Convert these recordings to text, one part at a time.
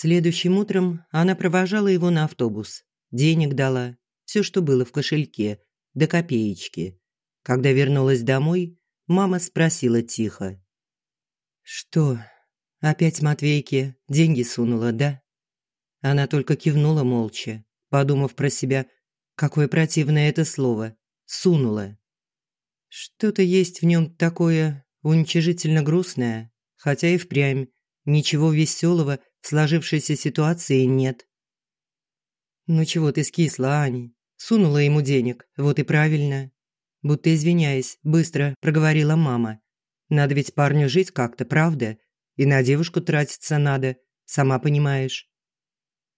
Следующим утром она провожала его на автобус. Денег дала, все, что было в кошельке, до копеечки. Когда вернулась домой, мама спросила тихо. «Что, опять Матвейке деньги сунула, да?» Она только кивнула молча, подумав про себя, какое противное это слово «сунула». Что-то есть в нем такое уничижительно грустное, хотя и впрямь ничего веселого в сложившейся ситуации нет. «Ну чего ты скисла, Ани? Сунула ему денег, вот и правильно». Будто извиняясь, быстро проговорила мама. «Надо ведь парню жить как-то, правда? И на девушку тратиться надо, сама понимаешь.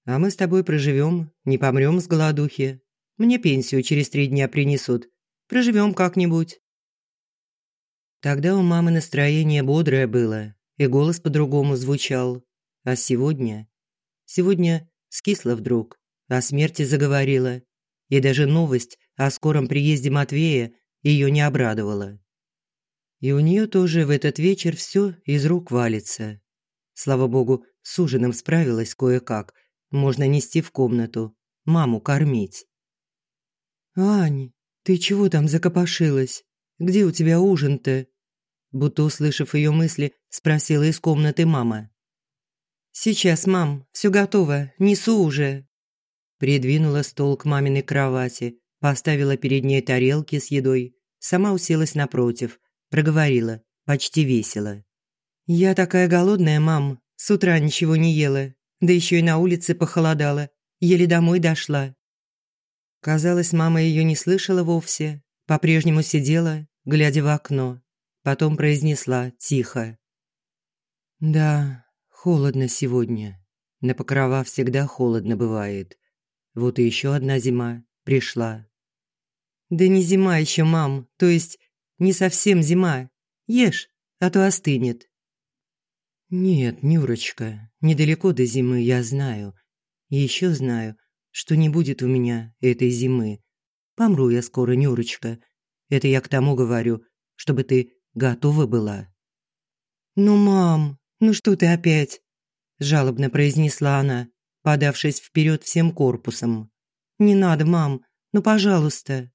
А мы с тобой проживем, не помрем с голодухи. Мне пенсию через три дня принесут. Проживем как-нибудь». Тогда у мамы настроение бодрое было, и голос по-другому звучал. А сегодня? Сегодня скисла вдруг, о смерти заговорила. И даже новость о скором приезде Матвея ее не обрадовала. И у нее тоже в этот вечер все из рук валится. Слава богу, с ужином справилась кое-как. Можно нести в комнату, маму кормить. «Ань, ты чего там закопошилась? Где у тебя ужин-то?» Будто услышав ее мысли, спросила из комнаты мама. «Сейчас, мам, все готово, несу уже». Придвинула стол к маминой кровати, поставила перед ней тарелки с едой, сама уселась напротив, проговорила, почти весело. «Я такая голодная, мам, с утра ничего не ела, да еще и на улице похолодало, еле домой дошла». Казалось, мама ее не слышала вовсе, по-прежнему сидела, глядя в окно. Потом произнесла тихо. «Да, холодно сегодня. На покрова всегда холодно бывает. Вот и еще одна зима пришла». «Да не зима еще, мам, то есть не совсем зима. Ешь, а то остынет». «Нет, Нюрочка, недалеко до зимы, я знаю. И еще знаю, что не будет у меня этой зимы. Помру я скоро, Нюрочка. Это я к тому говорю, чтобы ты готова была. «Ну, мам, ну что ты опять?» – жалобно произнесла она, подавшись вперед всем корпусом. «Не надо, мам, ну, пожалуйста».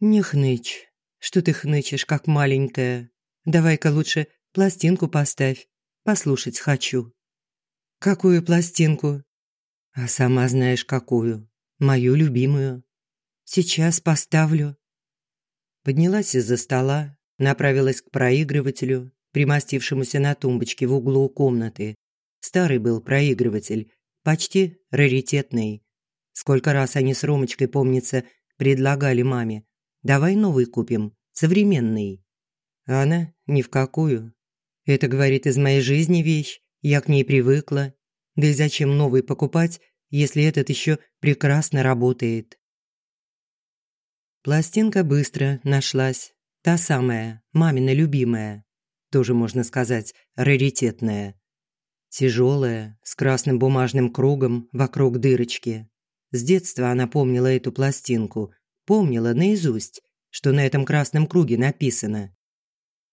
«Не хнычь. Что ты хнычешь, как маленькая? Давай-ка лучше пластинку поставь. Послушать хочу». «Какую пластинку?» «А сама знаешь, какую. Мою любимую. Сейчас поставлю». Поднялась из-за стола, направилась к проигрывателю, примостившемуся на тумбочке в углу комнаты. Старый был проигрыватель, почти раритетный. Сколько раз они с Ромочкой, помнится, предлагали маме. «Давай новый купим, современный». А она ни в какую. Это, говорит, из моей жизни вещь, я к ней привыкла. Да и зачем новый покупать, если этот еще прекрасно работает? Пластинка быстро нашлась. Та самая, мамина любимая. Тоже, можно сказать, раритетная. Тяжелая, с красным бумажным кругом вокруг дырочки. С детства она помнила эту пластинку. Помнила наизусть, что на этом красном круге написано.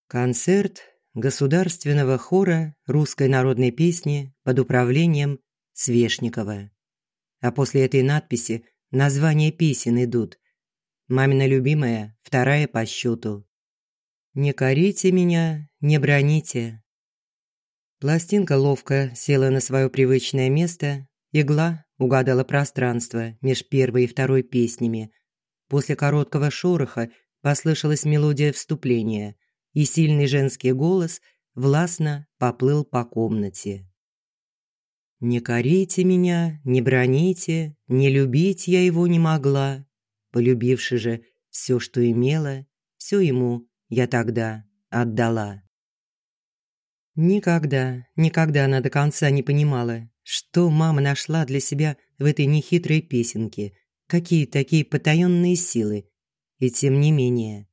Концерт государственного хора русской народной песни под управлением Свешникова. А после этой надписи названия песен идут – Мамина любимая, вторая по счету. «Не корите меня, не броните». Пластинка ловко села на свое привычное место, игла угадала пространство меж первой и второй песнями. После короткого шороха послышалась мелодия вступления, и сильный женский голос властно поплыл по комнате. «Не корите меня, не броните, не любить я его не могла, Полюбивши же все, что имела, все ему я тогда отдала. Никогда, никогда она до конца не понимала, что мама нашла для себя в этой нехитрой песенке, какие такие потаенные силы. И тем не менее.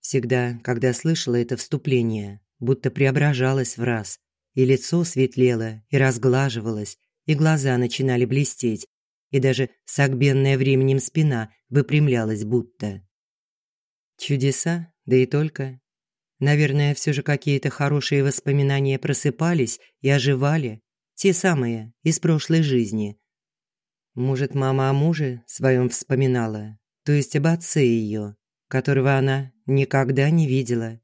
Всегда, когда слышала это вступление, будто преображалась в раз, и лицо светлело, и разглаживалось, и глаза начинали блестеть, и даже согбенная временем спина выпрямлялась будто. Чудеса, да и только. Наверное, все же какие-то хорошие воспоминания просыпались и оживали. те самые, из прошлой жизни. Может, мама о муже своем вспоминала, то есть об отце ее, которого она никогда не видела.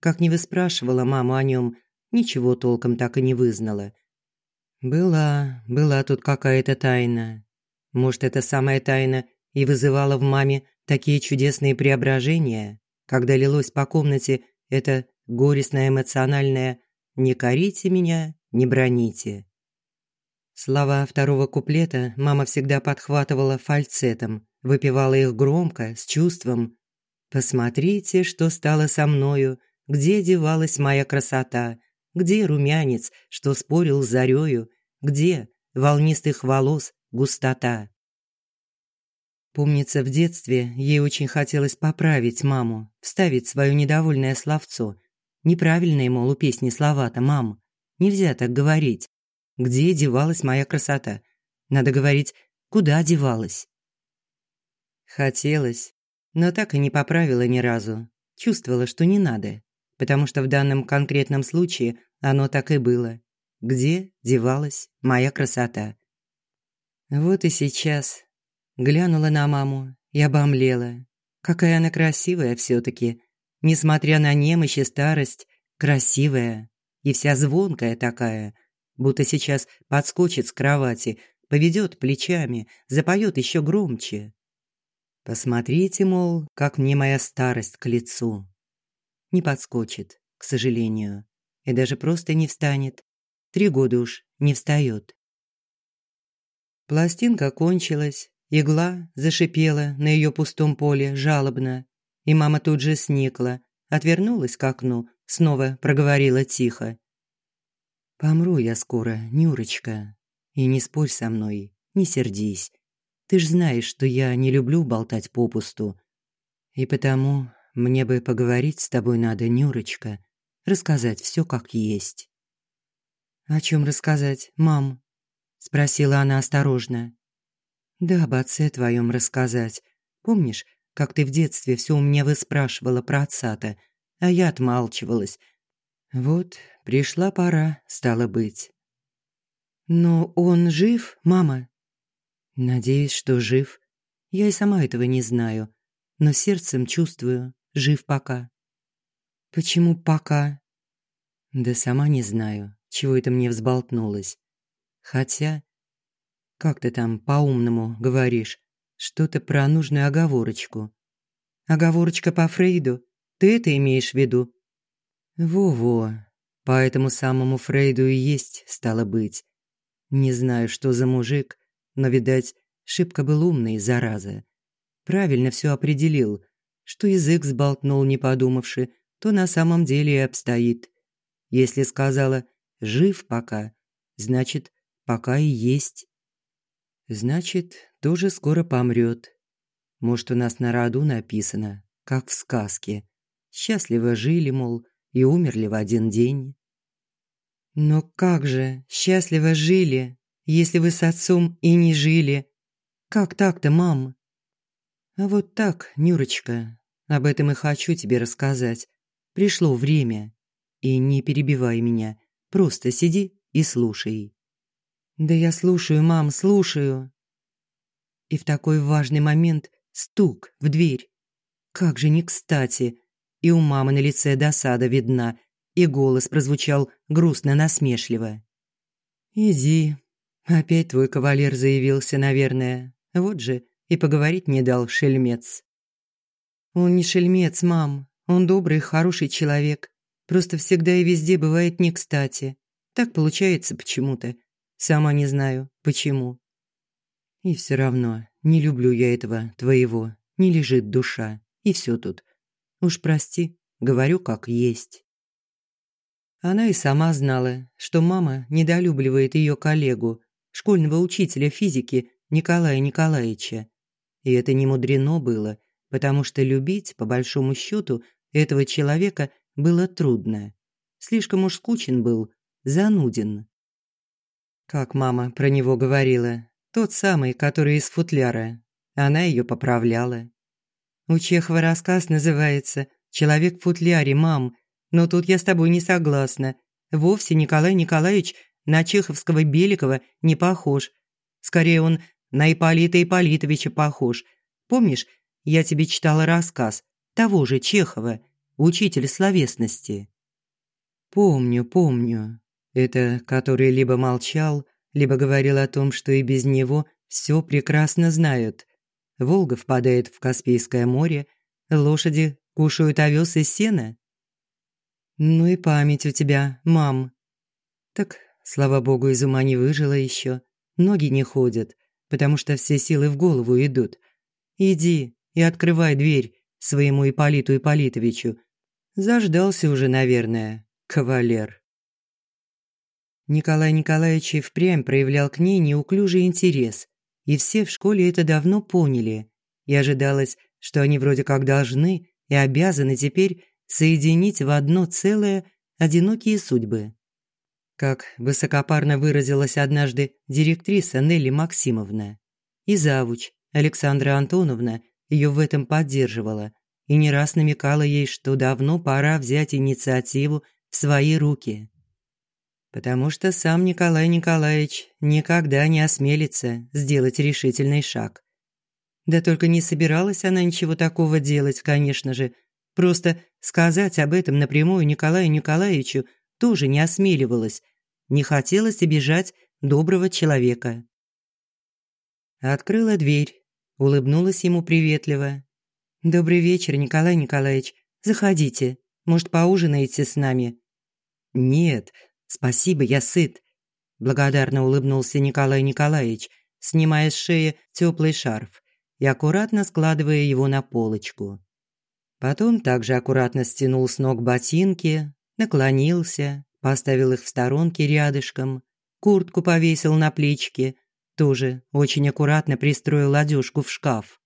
Как не выспрашивала маму о нем, ничего толком так и не вызнала. Была, была тут какая-то тайна. Может, эта самая тайна и вызывала в маме такие чудесные преображения, когда лилось по комнате это горестное эмоциональное «не корите меня, не броните». Слова второго куплета мама всегда подхватывала фальцетом, выпевала их громко, с чувством. «Посмотрите, что стало со мною, где девалась моя красота, где румянец, что спорил с зарею, где волнистых волос густота». Помнится, в детстве ей очень хотелось поправить маму, вставить свое недовольное словцо. Неправильные, мол, у песни слова-то, мам. Нельзя так говорить. Где девалась моя красота? Надо говорить, куда девалась. Хотелось, но так и не поправила ни разу. Чувствовала, что не надо, потому что в данном конкретном случае оно так и было. Где девалась моя красота? Вот и сейчас глянула на маму и обомлела. Какая она красивая все таки Несмотря на немощь и старость, красивая. И вся звонкая такая, будто сейчас подскочит с кровати, поведет плечами, запоет еще громче. Посмотрите, мол, как мне моя старость к лицу. Не подскочит, к сожалению, и даже просто не встанет. Три года уж не встает. Пластинка кончилась, Игла зашипела на ее пустом поле жалобно, и мама тут же сникла, отвернулась к окну, снова проговорила тихо. «Помру я скоро, Нюрочка, и не спорь со мной, не сердись. Ты ж знаешь, что я не люблю болтать попусту. И потому мне бы поговорить с тобой надо, Нюрочка, рассказать все как есть». «О чем рассказать, мам?» – спросила она осторожно. Да об отце твоем рассказать. Помнишь, как ты в детстве все у меня выспрашивала про отца-то, а я отмалчивалась. Вот, пришла пора, стало быть. Но он жив, мама? Надеюсь, что жив. Я и сама этого не знаю, но сердцем чувствую, жив пока. Почему пока? Да сама не знаю, чего это мне взболтнулось. Хотя как ты там по-умному говоришь? Что-то про нужную оговорочку. Оговорочка по Фрейду? Ты это имеешь в виду? Во-во. По этому самому Фрейду и есть, стало быть. Не знаю, что за мужик, но, видать, шибко был умный, зараза. Правильно все определил, что язык сболтнул, не подумавши, то на самом деле и обстоит. Если сказала «жив пока», значит, пока и есть. Значит, тоже скоро помрет. Может, у нас на роду написано, как в сказке. Счастливо жили, мол, и умерли в один день. Но как же счастливо жили, если вы с отцом и не жили? Как так-то, мам? А вот так, Нюрочка, об этом и хочу тебе рассказать. Пришло время. И не перебивай меня, просто сиди и слушай. Да я слушаю, мам, слушаю. И в такой важный момент стук в дверь. Как же не кстати. И у мамы на лице досада видна, и голос прозвучал грустно-насмешливо. «Иди. Опять твой кавалер заявился, наверное. Вот же и поговорить не дал шельмец». «Он не шельмец, мам. Он добрый, хороший человек. Просто всегда и везде бывает не кстати. Так получается почему-то. Сама не знаю, почему. И все равно не люблю я этого твоего. Не лежит душа. И все тут. Уж прости, говорю как есть. Она и сама знала, что мама недолюбливает ее коллегу, школьного учителя физики Николая Николаевича. И это не мудрено было, потому что любить, по большому счету, этого человека было трудно. Слишком уж скучен был, зануден. Как мама про него говорила. Тот самый, который из футляра. Она ее поправляла. У Чехова рассказ называется «Человек в футляре, мам». Но тут я с тобой не согласна. Вовсе Николай Николаевич на чеховского Беликова не похож. Скорее, он на Ипполита Ипполитовича похож. Помнишь, я тебе читала рассказ того же Чехова, учителя словесности?» «Помню, помню. Это который либо молчал, либо говорил о том, что и без него все прекрасно знают. Волга впадает в Каспийское море, лошади кушают овес и сено. Ну и память у тебя, мам. Так, слава богу, из ума не выжила еще. Ноги не ходят, потому что все силы в голову идут. Иди и открывай дверь своему Ипполиту Ипполитовичу. Заждался уже, наверное, кавалер. Николай Николаевич и впрямь проявлял к ней неуклюжий интерес, и все в школе это давно поняли. И ожидалось, что они вроде как должны и обязаны теперь соединить в одно целое одинокие судьбы. Как высокопарно выразилась однажды директриса Нелли Максимовна. И завуч Александра Антоновна ее в этом поддерживала и не раз намекала ей, что давно пора взять инициативу в свои руки потому что сам Николай Николаевич никогда не осмелится сделать решительный шаг. Да только не собиралась она ничего такого делать, конечно же. Просто сказать об этом напрямую Николаю Николаевичу тоже не осмеливалась. Не хотелось обижать доброго человека. Открыла дверь, улыбнулась ему приветливо. «Добрый вечер, Николай Николаевич. Заходите. Может, поужинаете с нами?» «Нет, «Спасибо, я сыт», – благодарно улыбнулся Николай Николаевич, снимая с шеи теплый шарф и аккуратно складывая его на полочку. Потом также аккуратно стянул с ног ботинки, наклонился, поставил их в сторонке рядышком, куртку повесил на плечики, тоже очень аккуратно пристроил одежку в шкаф.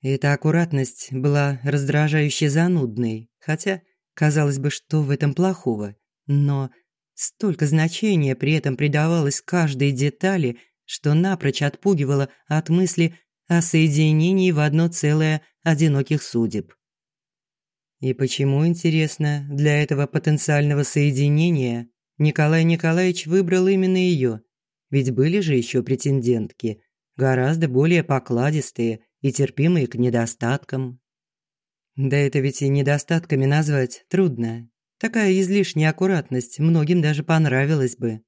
Эта аккуратность была раздражающе занудной, хотя, казалось бы, что в этом плохого. Но столько значения при этом придавалось каждой детали, что напрочь отпугивало от мысли о соединении в одно целое одиноких судеб. И почему, интересно, для этого потенциального соединения Николай Николаевич выбрал именно ее? Ведь были же еще претендентки, гораздо более покладистые и терпимые к недостаткам. Да это ведь и недостатками назвать трудно, Такая излишняя аккуратность многим даже понравилась бы.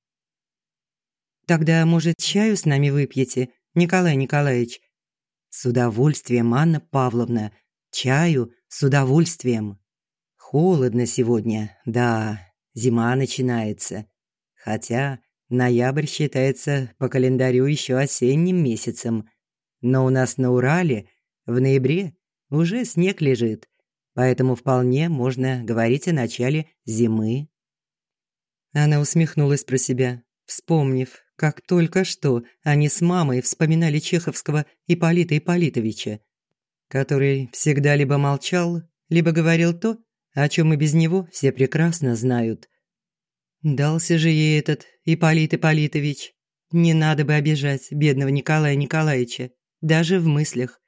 «Тогда, может, чаю с нами выпьете, Николай Николаевич?» «С удовольствием, Анна Павловна. Чаю с удовольствием. Холодно сегодня, да, зима начинается. Хотя ноябрь считается по календарю еще осенним месяцем. Но у нас на Урале в ноябре уже снег лежит, поэтому вполне можно говорить о начале зимы. Она усмехнулась про себя, вспомнив, как только что они с мамой вспоминали чеховского Ипполита Ипполитовича, который всегда либо молчал, либо говорил то, о чем и без него все прекрасно знают. Дался же ей этот Ипполит Ипполитович. Не надо бы обижать бедного Николая Николаевича, даже в мыслях.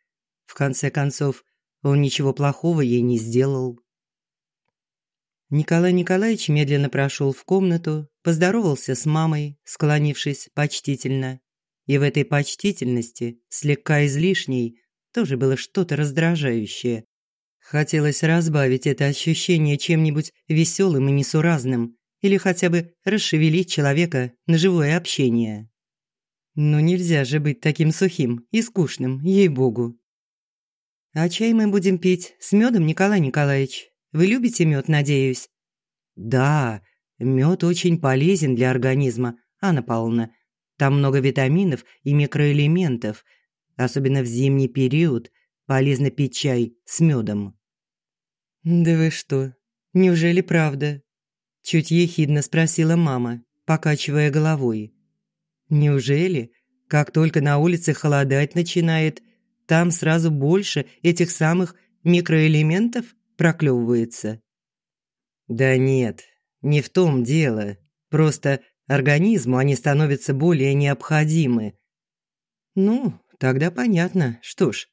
В конце концов, он ничего плохого ей не сделал. Николай Николаевич медленно прошел в комнату, поздоровался с мамой, склонившись почтительно. И в этой почтительности, слегка излишней, тоже было что-то раздражающее. Хотелось разбавить это ощущение чем-нибудь веселым и несуразным, или хотя бы расшевелить человека на живое общение. Но нельзя же быть таким сухим и скучным, ей-богу. «А чай мы будем пить с медом, Николай Николаевич. Вы любите мед, надеюсь?» «Да, мед очень полезен для организма, Анна Павловна. Там много витаминов и микроэлементов. Особенно в зимний период полезно пить чай с медом». «Да вы что? Неужели правда?» Чуть ехидно спросила мама, покачивая головой. «Неужели? Как только на улице холодать начинает, там сразу больше этих самых микроэлементов проклевывается. Да нет, не в том дело. Просто организму они становятся более необходимы. Ну, тогда понятно. Что ж,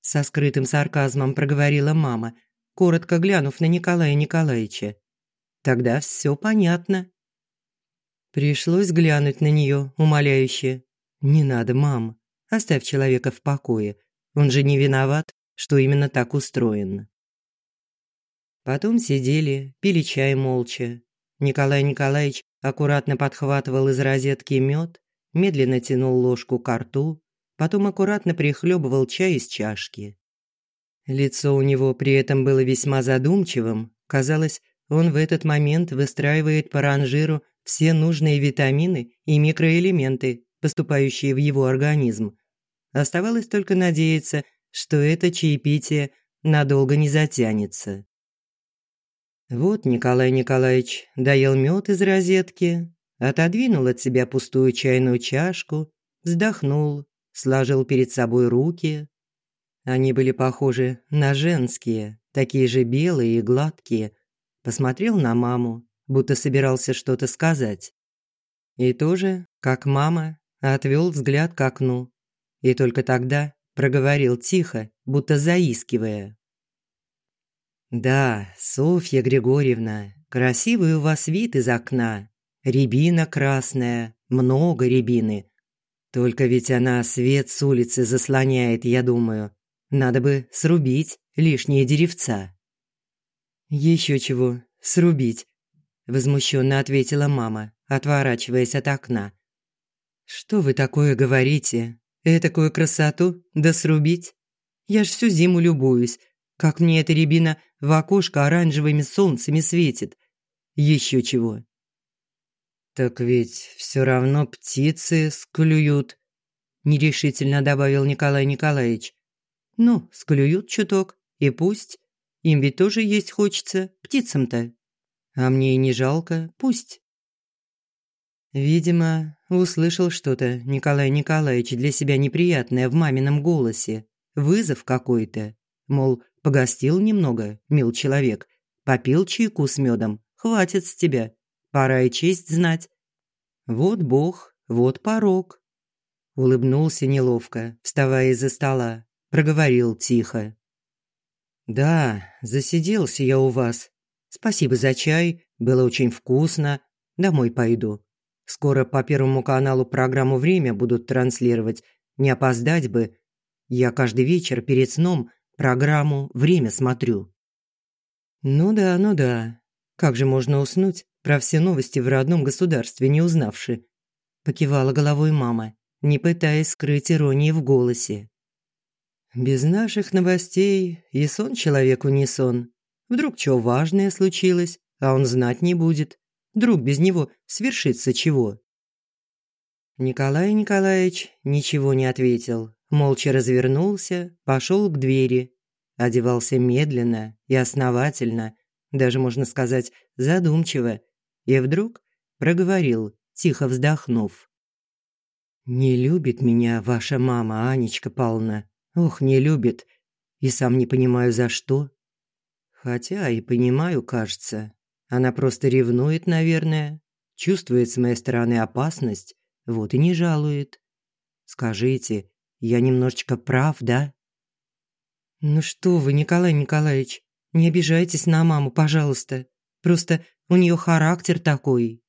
со скрытым сарказмом проговорила мама, коротко глянув на Николая Николаевича. Тогда все понятно. Пришлось глянуть на нее умоляюще. «Не надо, мам, оставь человека в покое. Он же не виноват, что именно так устроен». Потом сидели, пили чай молча. Николай Николаевич аккуратно подхватывал из розетки мед, медленно тянул ложку к рту, потом аккуратно прихлебывал чай из чашки. Лицо у него при этом было весьма задумчивым. Казалось, он в этот момент выстраивает по ранжиру все нужные витамины и микроэлементы, поступающие в его организм. Оставалось только надеяться, что это чаепитие надолго не затянется. Вот Николай Николаевич доел мед из розетки, отодвинул от себя пустую чайную чашку, вздохнул, сложил перед собой руки. Они были похожи на женские, такие же белые и гладкие. Посмотрел на маму, будто собирался что-то сказать. И тоже, как мама, отвел взгляд к окну. И только тогда проговорил тихо, будто заискивая. «Да, Софья Григорьевна, красивый у вас вид из окна. Рябина красная, много рябины. Только ведь она свет с улицы заслоняет, я думаю. Надо бы срубить лишние деревца». «Еще чего, срубить», – возмущенно ответила мама, отворачиваясь от окна. «Что вы такое говорите? Этакую красоту? Да срубить? Я ж всю зиму любуюсь, как мне эта рябина в окошко оранжевыми солнцами светит. Еще чего. «Так ведь все равно птицы склюют», – нерешительно добавил Николай Николаевич. «Ну, склюют чуток, и пусть. Им ведь тоже есть хочется, птицам-то. А мне и не жалко, пусть». Видимо, услышал что-то Николай Николаевич для себя неприятное в мамином голосе. Вызов какой-то. Мол, погостил немного, мил человек. Попил чайку с медом. Хватит с тебя. Пора и честь знать. Вот бог, вот порог. Улыбнулся неловко, вставая из-за стола. Проговорил тихо. «Да, засиделся я у вас. Спасибо за чай, было очень вкусно. Домой пойду. Скоро по Первому каналу программу «Время» будут транслировать. Не опоздать бы. Я каждый вечер перед сном программу «Время» смотрю». Ну да, ну да. Как же можно уснуть, про все новости в родном государстве не узнавши? Покивала головой мама, не пытаясь скрыть иронии в голосе. Без наших новостей и сон человеку не сон. Вдруг что важное случилось, а он знать не будет. Вдруг без него свершится чего. Николай Николаевич ничего не ответил, молча развернулся, пошел к двери. Одевался медленно и основательно, даже, можно сказать, задумчиво, и вдруг проговорил, тихо вздохнув. «Не любит меня ваша мама, Анечка Павловна. Ох, не любит. И сам не понимаю, за что. Хотя и понимаю, кажется. Она просто ревнует, наверное. Чувствует с моей стороны опасность, вот и не жалует. Скажите, я немножечко прав, да? Ну что вы, Николай Николаевич, не обижайтесь на маму, пожалуйста. Просто у нее характер такой.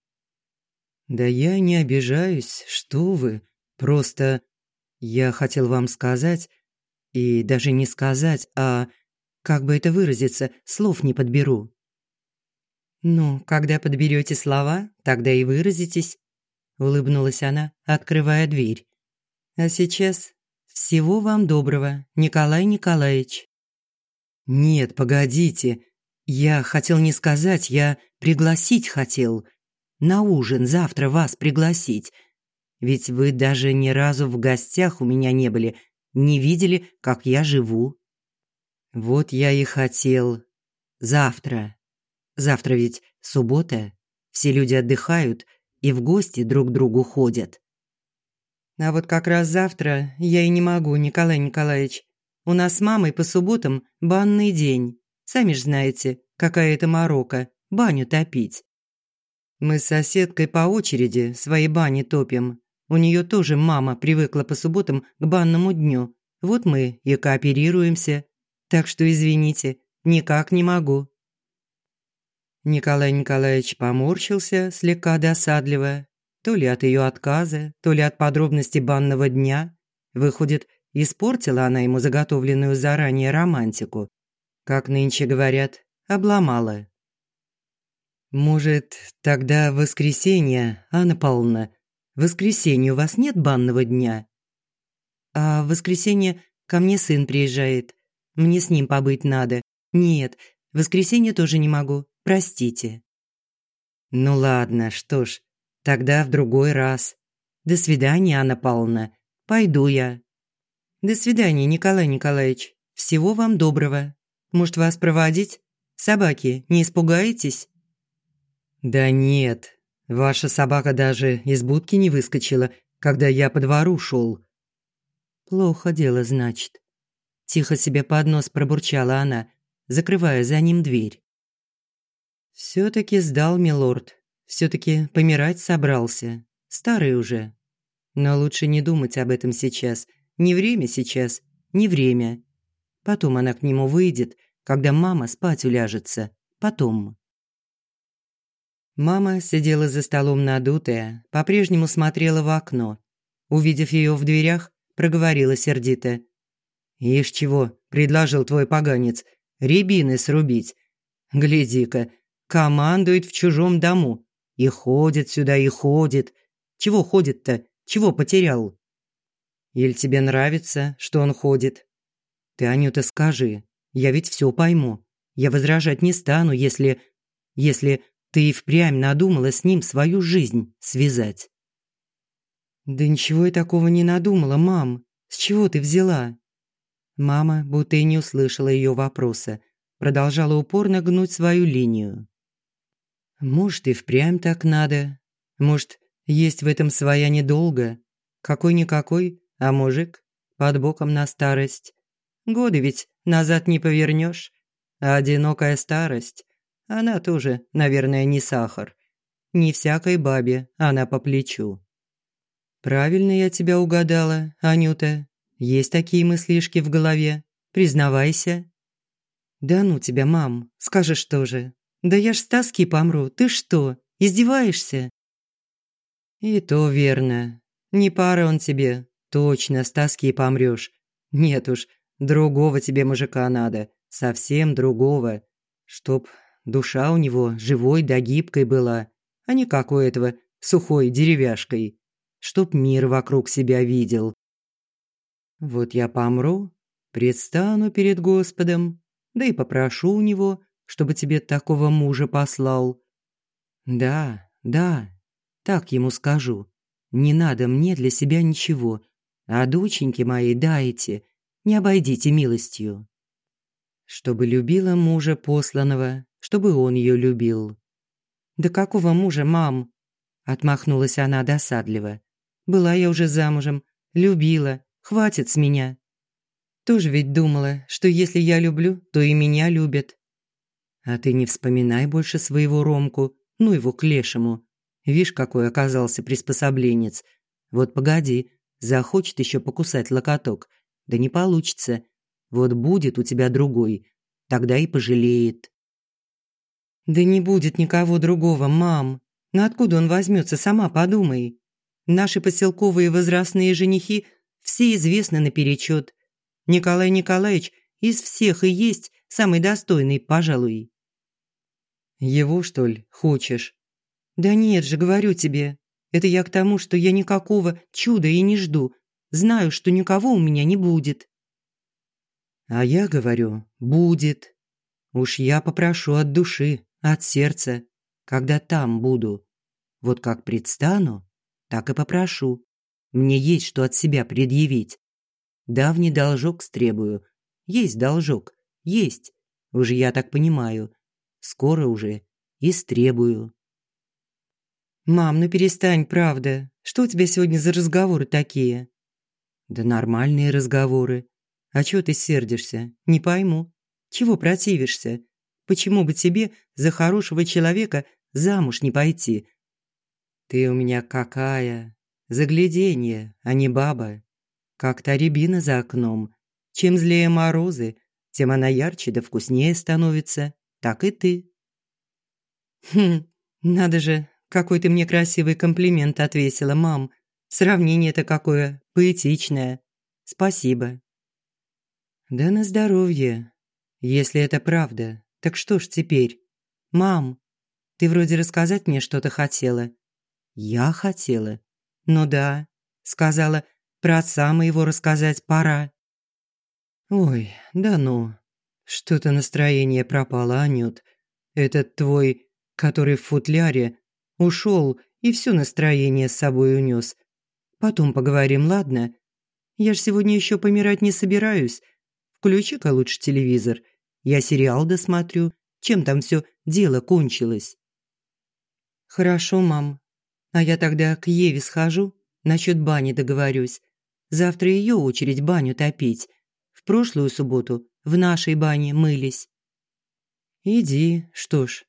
Да я не обижаюсь, что вы. Просто я хотел вам сказать, и даже не сказать, а, как бы это выразиться, слов не подберу. «Ну, когда подберете слова, тогда и выразитесь», – улыбнулась она, открывая дверь. «А сейчас всего вам доброго, Николай Николаевич». «Нет, погодите. Я хотел не сказать, я пригласить хотел. На ужин завтра вас пригласить. Ведь вы даже ни разу в гостях у меня не были, не видели, как я живу. Вот я и хотел. Завтра. Завтра ведь суббота. Все люди отдыхают и в гости друг к другу ходят. А вот как раз завтра я и не могу, Николай Николаевич. У нас с мамой по субботам банный день. Сами ж знаете, какая это морока – баню топить. Мы с соседкой по очереди свои бани топим. У нее тоже мама привыкла по субботам к банному дню. Вот мы и кооперируемся. Так что извините, никак не могу». Николай Николаевич поморщился слегка досадливо То ли от ее отказа, то ли от подробностей банного дня. Выходит, испортила она ему заготовленную заранее романтику. Как нынче говорят, обломала. «Может, тогда воскресенье, Анна Павловна? В воскресенье у вас нет банного дня?» «А в воскресенье ко мне сын приезжает. Мне с ним побыть надо. Нет, воскресенье тоже не могу. Простите». «Ну ладно, что ж, тогда в другой раз. До свидания, Анна Павловна. Пойду я». «До свидания, Николай Николаевич. Всего вам доброго. Может, вас проводить? Собаки, не испугаетесь?» «Да нет, ваша собака даже из будки не выскочила, когда я по двору шел. «Плохо дело, значит». Тихо себе под нос пробурчала она, закрывая за ним дверь. «Всё-таки сдал милорд. Всё-таки помирать собрался. Старый уже. Но лучше не думать об этом сейчас. Не время сейчас, не время. Потом она к нему выйдет, когда мама спать уляжется. Потом». Мама сидела за столом надутая, по-прежнему смотрела в окно. Увидев её в дверях, проговорила сердито. «Ишь чего, предложил твой поганец, рябины срубить. Гляди-ка, командует в чужом дому. И ходит сюда, и ходит. Чего ходит-то? Чего потерял? Или тебе нравится, что он ходит? Ты, Анюта, скажи. Я ведь все пойму. Я возражать не стану, если... Если ты и впрямь надумала с ним свою жизнь связать. Да ничего я такого не надумала, мам. С чего ты взяла? Мама, будто и не услышала ее вопроса, продолжала упорно гнуть свою линию. Может, и впрямь так надо. Может, есть в этом своя недолго. Какой-никакой, а мужик под боком на старость. Годы ведь назад не повернешь. А одинокая старость, она тоже, наверное, не сахар. Не всякой бабе она по плечу. Правильно я тебя угадала, Анюта. Есть такие мыслишки в голове. Признавайся. Да ну тебя, мам, скажешь тоже. Да я ж с тоски помру. Ты что, издеваешься? И то верно. Не пара он тебе. Точно с тоски помрёшь. Нет уж, другого тебе мужика надо. Совсем другого. Чтоб душа у него живой да гибкой была, а не как у этого сухой деревяшкой. Чтоб мир вокруг себя видел. Вот я помру, предстану перед Господом, да и попрошу у него, чтобы тебе такого мужа послал. Да, да, так ему скажу. Не надо мне для себя ничего, а доченьки мои дайте, не обойдите милостью. Чтобы любила мужа посланного, чтобы он ее любил. «Да какого мужа, мам?» Отмахнулась она досадливо. «Была я уже замужем, любила, хватит с меня». Тоже ведь думала, что если я люблю, то и меня любят. А ты не вспоминай больше своего Ромку, ну его к лешему. Вишь, какой оказался приспособленец. Вот погоди, захочет еще покусать локоток. Да не получится. Вот будет у тебя другой, тогда и пожалеет. Да не будет никого другого, мам. Но откуда он возьмется, сама подумай. Наши поселковые возрастные женихи все известны наперечет. Николай Николаевич из всех и есть самый достойный, пожалуй. Его, что ли, хочешь? Да нет же, говорю тебе. Это я к тому, что я никакого чуда и не жду. Знаю, что никого у меня не будет. А я говорю, будет. Уж я попрошу от души, от сердца, когда там буду. Вот как предстану, так и попрошу. Мне есть что от себя предъявить. Давний должок стребую. Есть должок, есть. Уже я так понимаю скоро уже истребую. «Мам, ну перестань, правда. Что у тебя сегодня за разговоры такие?» «Да нормальные разговоры. А чего ты сердишься? Не пойму. Чего противишься? Почему бы тебе за хорошего человека замуж не пойти? Ты у меня какая? Загляденье, а не баба. Как та рябина за окном. Чем злее морозы, тем она ярче да вкуснее становится так и ты. Хм, надо же, какой ты мне красивый комплимент отвесила, мам. Сравнение-то какое поэтичное. Спасибо. Да на здоровье. Если это правда, так что ж теперь? Мам, ты вроде рассказать мне что-то хотела. Я хотела. Ну да, сказала, про отца моего рассказать пора. Ой, да ну. Что-то настроение пропало, Анют. Этот твой, который в футляре, ушел и все настроение с собой унес. Потом поговорим, ладно? Я ж сегодня еще помирать не собираюсь. Включи-ка лучше телевизор. Я сериал досмотрю. Чем там все дело кончилось? Хорошо, мам. А я тогда к Еве схожу, насчет бани договорюсь. Завтра ее очередь баню топить. В прошлую субботу в нашей бане мылись. Иди, что ж.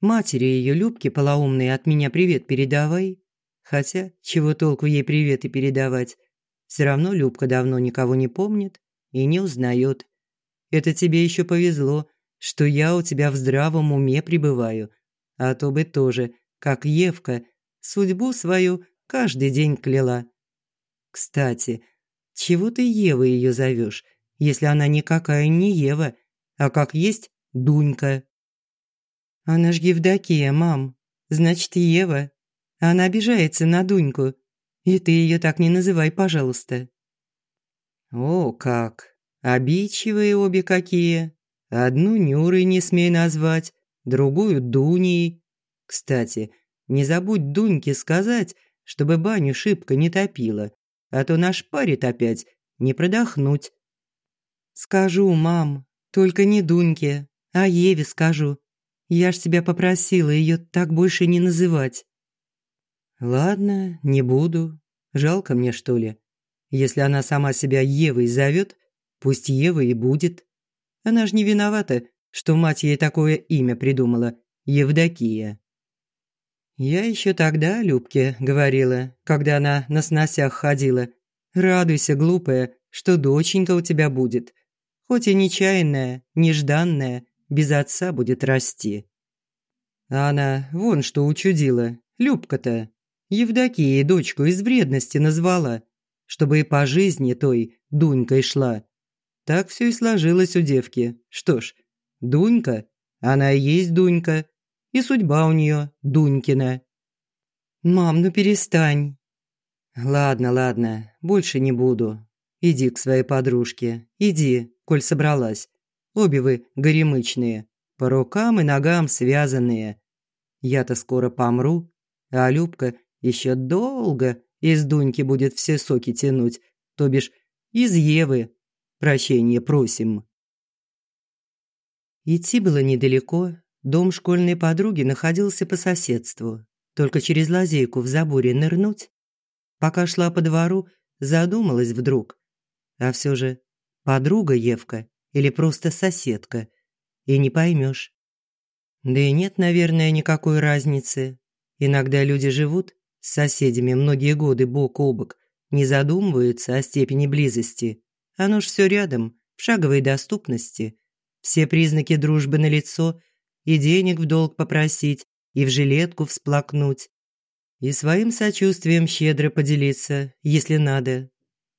Матери ее Любки полоумной от меня привет передавай. Хотя, чего толку ей приветы передавать? Все равно Любка давно никого не помнит и не узнает. Это тебе еще повезло, что я у тебя в здравом уме пребываю. А то бы тоже, как Евка, судьбу свою каждый день кляла. Кстати, чего ты Евой ее зовешь, если она никакая не Ева, а как есть Дунька? Она ж Евдокия, мам. Значит, Ева. Она обижается на Дуньку. И ты ее так не называй, пожалуйста». «О, как! Обидчивые обе какие! Одну Нюрой не смей назвать, другую Дуней. Кстати, не забудь Дуньке сказать, чтобы баню шибко не топила, а то наш парит опять, не продохнуть». «Скажу, мам, только не Дуньке, а Еве скажу. Я ж тебя попросила ее так больше не называть». Ладно, не буду. Жалко мне, что ли? Если она сама себя Евой зовет, пусть Ева и будет. Она ж не виновата, что мать ей такое имя придумала – Евдокия. Я еще тогда Любке говорила, когда она на сносях ходила. «Радуйся, глупая, что доченька у тебя будет. Хоть и нечаянная, нежданная, без отца будет расти». А она вон что учудила, Любка-то. Евдокия дочку из вредности назвала, чтобы и по жизни той Дунькой шла. Так все и сложилось у девки. Что ж, Дунька, она и есть Дунька, и судьба у нее Дунькина. «Мам, ну перестань». «Ладно, ладно, больше не буду. Иди к своей подружке, иди, коль собралась. Обе вы горемычные, по рукам и ногам связанные. Я-то скоро помру, а Любка еще долго из Дуньки будет все соки тянуть, то бишь из Евы. Прощения просим. Идти было недалеко. Дом школьной подруги находился по соседству. Только через лазейку в заборе нырнуть. Пока шла по двору, задумалась вдруг. А все же подруга Евка или просто соседка. И не поймешь. Да и нет, наверное, никакой разницы. Иногда люди живут, с соседями многие годы бок о бок, не задумываются о степени близости. Оно ж все рядом, в шаговой доступности. Все признаки дружбы налицо, и денег в долг попросить, и в жилетку всплакнуть. И своим сочувствием щедро поделиться, если надо.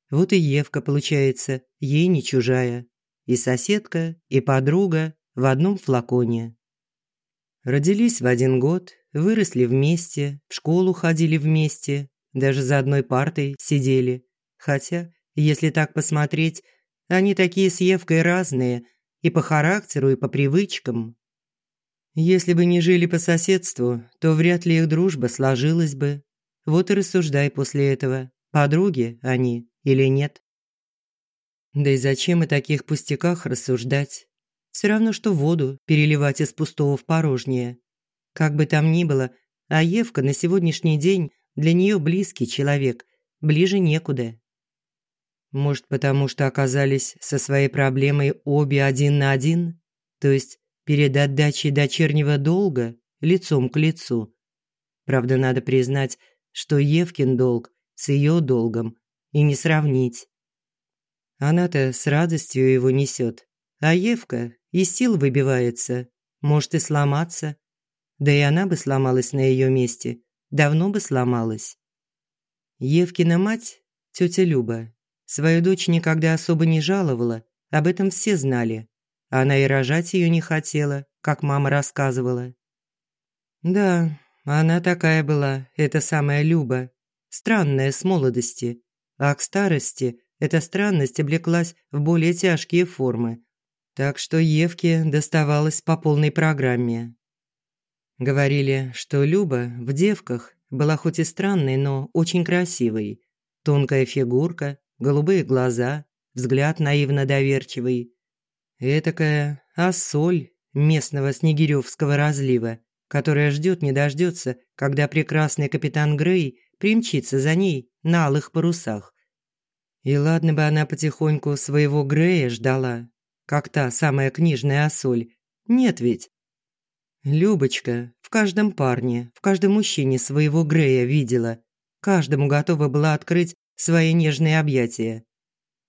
Вот и Евка, получается, ей не чужая. И соседка, и подруга в одном флаконе. Родились в один год, выросли вместе, в школу ходили вместе, даже за одной партой сидели. Хотя, если так посмотреть, они такие с Евкой разные и по характеру, и по привычкам. Если бы не жили по соседству, то вряд ли их дружба сложилась бы. Вот и рассуждай после этого, подруги они или нет. Да и зачем о таких пустяках рассуждать? Все равно, что воду переливать из пустого в порожнее. Как бы там ни было, а Евка на сегодняшний день для нее близкий человек, ближе некуда. Может, потому что оказались со своей проблемой обе один на один? То есть перед отдачей дочернего долга лицом к лицу. Правда, надо признать, что Евкин долг с ее долгом и не сравнить. Она-то с радостью его несет, а Евка из сил выбивается, может и сломаться. Да и она бы сломалась на ее месте, давно бы сломалась. Евкина мать, тетя Люба, свою дочь никогда особо не жаловала, об этом все знали. Она и рожать ее не хотела, как мама рассказывала. Да, она такая была, эта самая Люба, странная с молодости, а к старости эта странность облеклась в более тяжкие формы. Так что Евке доставалось по полной программе. Говорили, что Люба в девках была хоть и странной, но очень красивой. Тонкая фигурка, голубые глаза, взгляд наивно доверчивый. Этакая осоль местного Снегирёвского разлива, которая ждет не дождется, когда прекрасный капитан Грей примчится за ней на алых парусах. И ладно бы она потихоньку своего Грея ждала, как та самая книжная осоль. Нет ведь. Любочка в каждом парне, в каждом мужчине своего Грея видела. Каждому готова была открыть свои нежные объятия.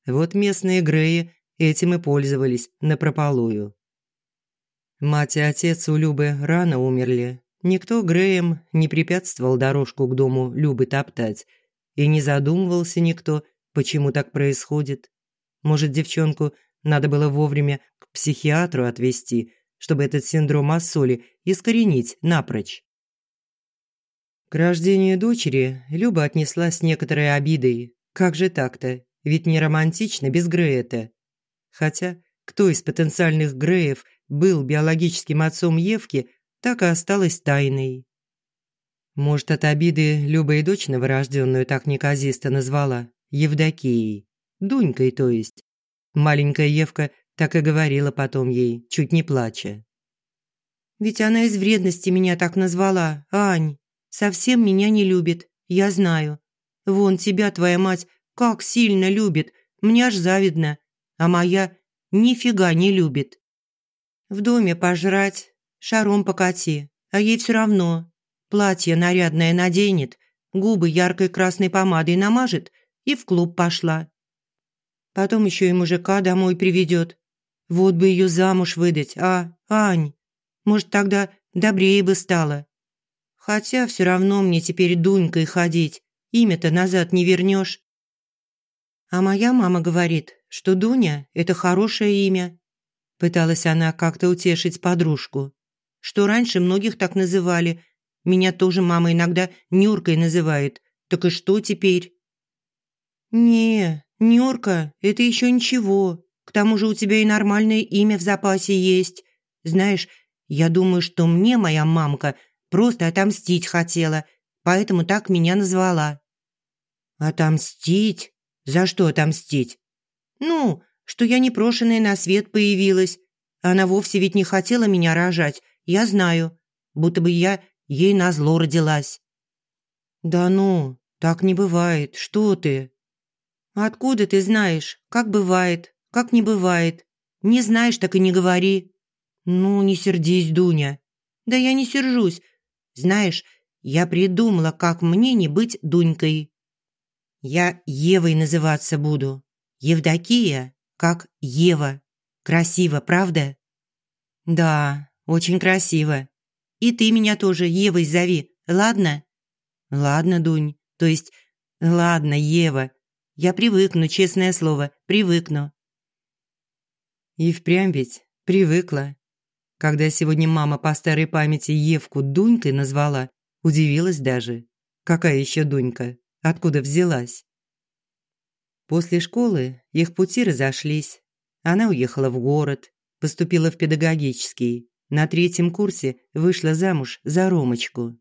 Вот местные Греи этим и пользовались напропалую. Мать и отец у Любы рано умерли. Никто Греем не препятствовал дорожку к дому Любы топтать. И не задумывался никто, почему так происходит. Может, девчонку надо было вовремя к психиатру отвезти, чтобы этот синдром Ассоли искоренить напрочь. К рождению дочери Люба отнеслась с некоторой обидой. Как же так-то? Ведь не романтично без Грея-то. Хотя, кто из потенциальных Греев был биологическим отцом Евки, так и осталась тайной. Может, от обиды Люба и дочь новорожденную так неказисто назвала Евдокией, Дунькой, то есть. Маленькая Евка так и говорила потом ей, чуть не плача. «Ведь она из вредности меня так назвала, Ань. Совсем меня не любит, я знаю. Вон тебя твоя мать как сильно любит, мне аж завидно, а моя нифига не любит. В доме пожрать, шаром покати, а ей все равно. Платье нарядное наденет, губы яркой красной помадой намажет и в клуб пошла. Потом еще и мужика домой приведет, вот бы ее замуж выдать, а, Ань? Может, тогда добрее бы стало. Хотя все равно мне теперь Дунькой ходить. Имя-то назад не вернешь. А моя мама говорит, что Дуня – это хорошее имя. Пыталась она как-то утешить подружку. Что раньше многих так называли. Меня тоже мама иногда Нюркой называет. Так и что теперь? «Не, Нюрка – это еще ничего. К тому же у тебя и нормальное имя в запасе есть. Знаешь, я думаю, что мне моя мамка просто отомстить хотела, поэтому так меня назвала». «Отомстить? За что отомстить?» «Ну, что я непрошенная на свет появилась. Она вовсе ведь не хотела меня рожать, я знаю. Будто бы я ей назло родилась». «Да ну, так не бывает, что ты?» «Откуда ты знаешь, как бывает? как не бывает. Не знаешь, так и не говори». «Ну, не сердись, Дуня». «Да я не сержусь. Знаешь, я придумала, как мне не быть Дунькой. Я Евой называться буду. Евдокия, как Ева. Красиво, правда?» «Да, очень красиво. И ты меня тоже Евой зови, ладно?» «Ладно, Дунь. То есть, ладно, Ева. Я привыкну, честное слово, привыкну. И впрямь ведь привыкла. Когда сегодня мама по старой памяти Евку Дунькой назвала, удивилась даже. Какая еще Дунька? Откуда взялась? После школы их пути разошлись. Она уехала в город, поступила в педагогический. На третьем курсе вышла замуж за Ромочку.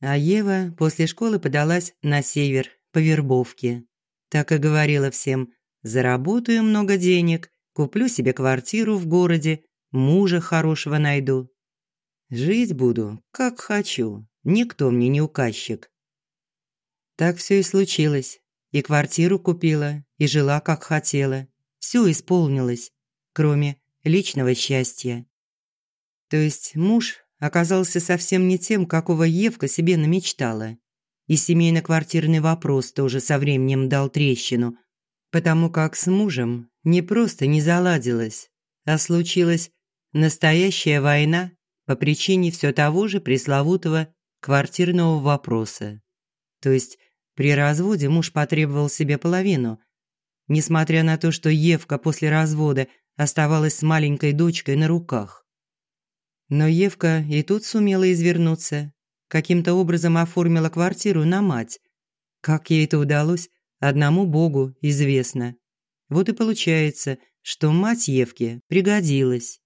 А Ева после школы подалась на север, по вербовке. Так и говорила всем «заработаю много денег Куплю себе квартиру в городе, мужа хорошего найду. Жить буду, как хочу, никто мне не указчик. Так все и случилось. И квартиру купила, и жила, как хотела. Все исполнилось, кроме личного счастья. То есть муж оказался совсем не тем, какого Евка себе намечтала. И семейно-квартирный вопрос тоже со временем дал трещину, потому как с мужем не просто не заладилось, а случилась настоящая война по причине все того же пресловутого квартирного вопроса. То есть при разводе муж потребовал себе половину. Несмотря на то, что Евка после развода оставалась с маленькой дочкой на руках. Но Евка и тут сумела извернуться. Каким-то образом оформила квартиру на мать. Как ей это удалось, одному богу известно. Вот и получается, что мать Евки пригодилась.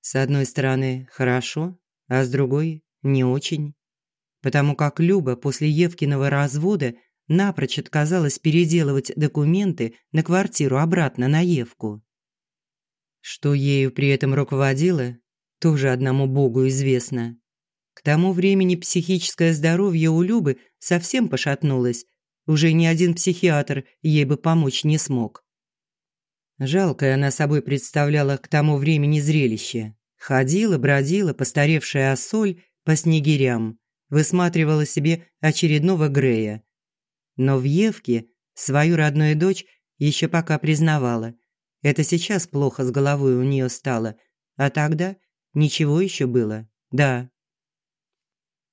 С одной стороны, хорошо, а с другой – не очень. Потому как Люба после Евкиного развода напрочь отказалась переделывать документы на квартиру обратно на Евку. Что ею при этом руководило, тоже одному богу известно. К тому времени психическое здоровье у Любы совсем пошатнулось. Уже ни один психиатр ей бы помочь не смог. Жалкое она собой представляла к тому времени зрелище. Ходила, бродила, постаревшая осоль по снегирям, высматривала себе очередного Грея. Но в Евке свою родную дочь еще пока признавала. Это сейчас плохо с головой у нее стало, а тогда Ничего еще было? Да.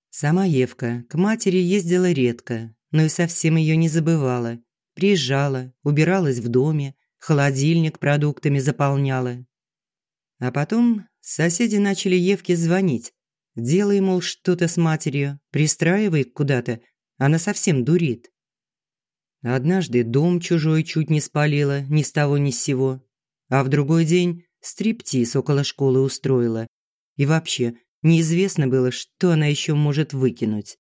Сама Евка к матери ездила редко, но и совсем ее не забывала. Приезжала, убиралась в доме, холодильник продуктами заполняла. А потом соседи начали Евке звонить. Делай, мол, что-то с матерью, пристраивай куда-то, она совсем дурит. Однажды дом чужой чуть не спалила ни с того ни с сего, а в другой день стриптиз около школы устроила. И вообще, неизвестно было, что она еще может выкинуть.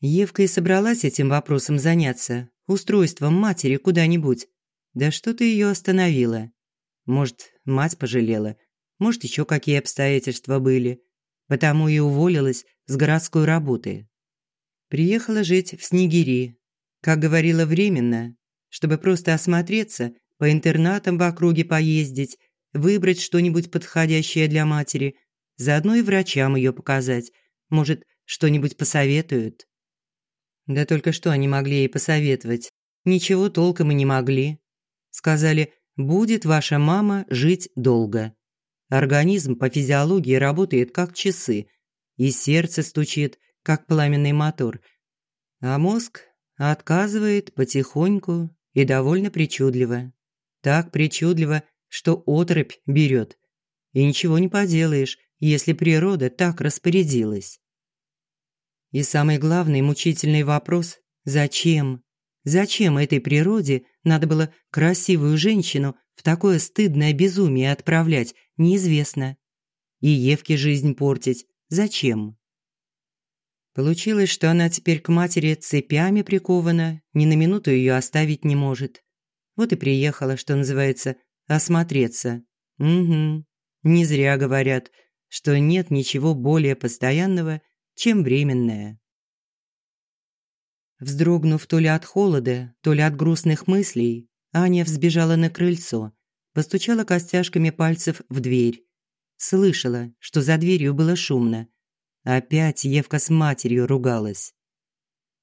Евка и собралась этим вопросом заняться, устройством матери куда-нибудь. Да что-то ее остановило. Может, мать пожалела, может, еще какие обстоятельства были. Потому и уволилась с городской работы. Приехала жить в Снегири, как говорила временно, чтобы просто осмотреться, по интернатам в округе поездить выбрать что-нибудь подходящее для матери, заодно и врачам ее показать. Может, что-нибудь посоветуют. Да только что они могли ей посоветовать? Ничего толком и не могли. Сказали, будет ваша мама жить долго. Организм по физиологии работает как часы, и сердце стучит, как пламенный мотор. А мозг отказывает потихоньку и довольно причудливо. Так причудливо, что отрыбь берет. И ничего не поделаешь, если природа так распорядилась. И самый главный мучительный вопрос – зачем? Зачем этой природе надо было красивую женщину в такое стыдное безумие отправлять, неизвестно. И Евке жизнь портить. Зачем? Получилось, что она теперь к матери цепями прикована, ни на минуту ее оставить не может. Вот и приехала, что называется, осмотреться. Угу. Не зря говорят, что нет ничего более постоянного, чем временное. Вздрогнув то ли от холода, то ли от грустных мыслей, Аня взбежала на крыльцо, постучала костяшками пальцев в дверь. Слышала, что за дверью было шумно. Опять Евка с матерью ругалась.